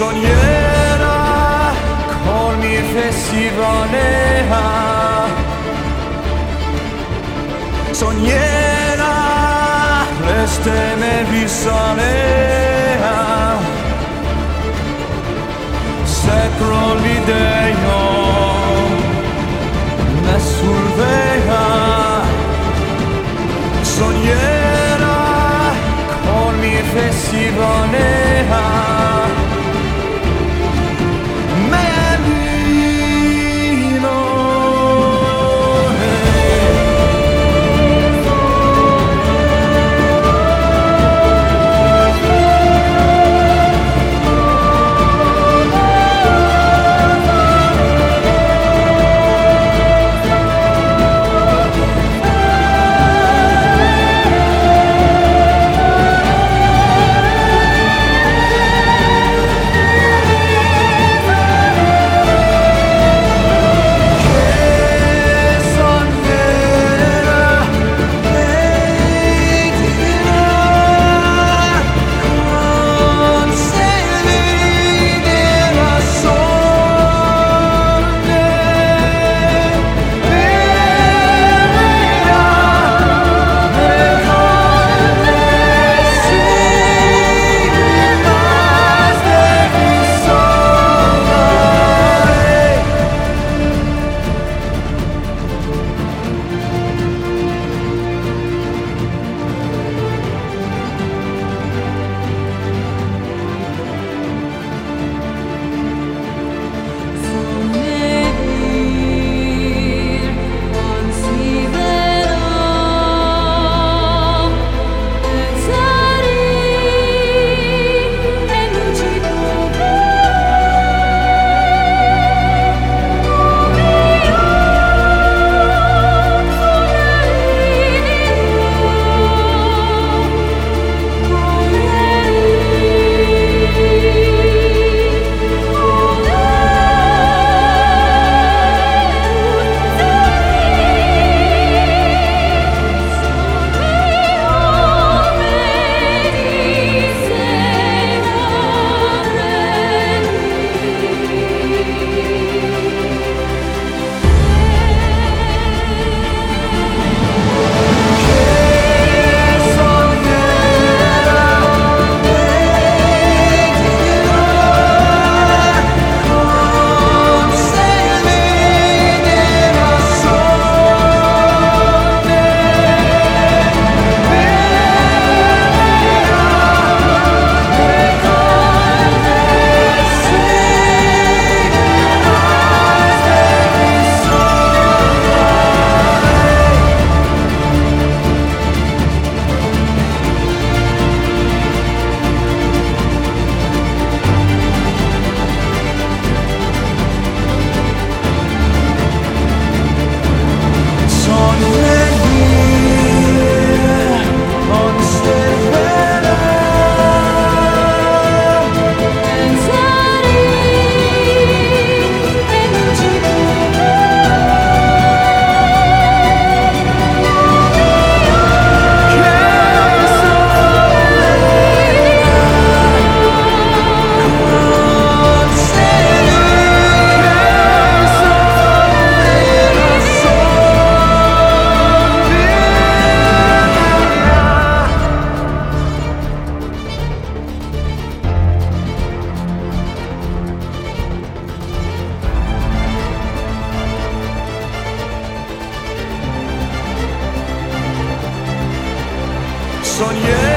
Sognera con mi festivalea Sognera reste me visalea Secro l'ideo me survea Sognera con mi festivalea soñé.